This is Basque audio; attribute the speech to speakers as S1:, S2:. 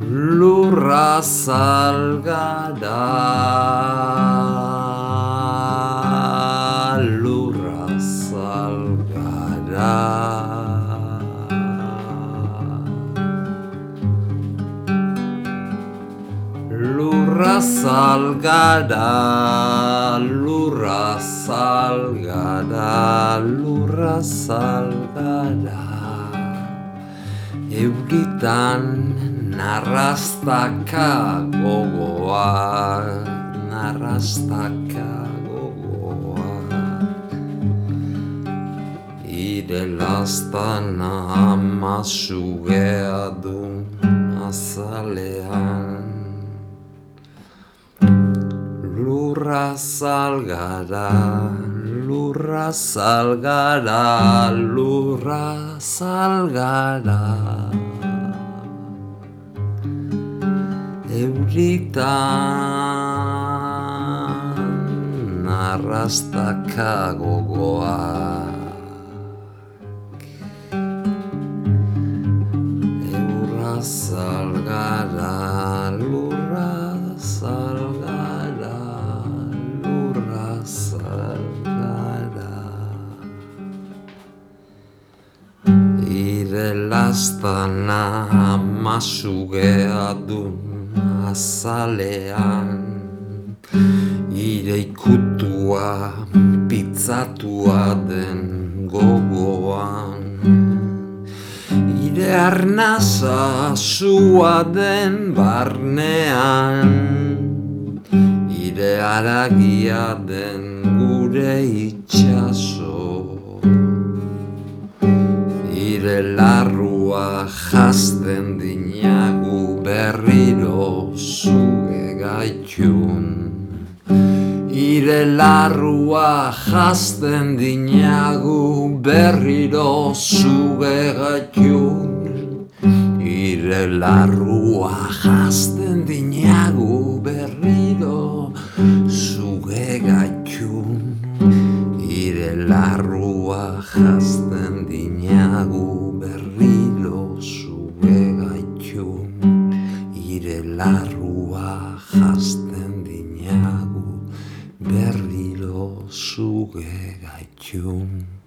S1: lurra salgada lurra salgada lurra salgada lurra salgada lurra salgada euritan narrastaka gogoa narrastaka gogoa. Ire lastana ama sugea du azalean. Lurra salgara lurra salgara lurra salgara. Euritan arrastaka gogoak. Eurra Ire lastana amasugea dun azalean. Ire ikutua pizzatua den gogoan. Ire arnaza zua den barnean. Ire aragia den gure itxaso Ire larrua jazten dinagu berriro zuge gaitun. Ire larrua jazten dinagu berriro zuge gaitun. Ire larrua jazten dinagu berriro zuge gaitun. Ire larrua jazten larrua jazten dinagu berriro zuge gaitun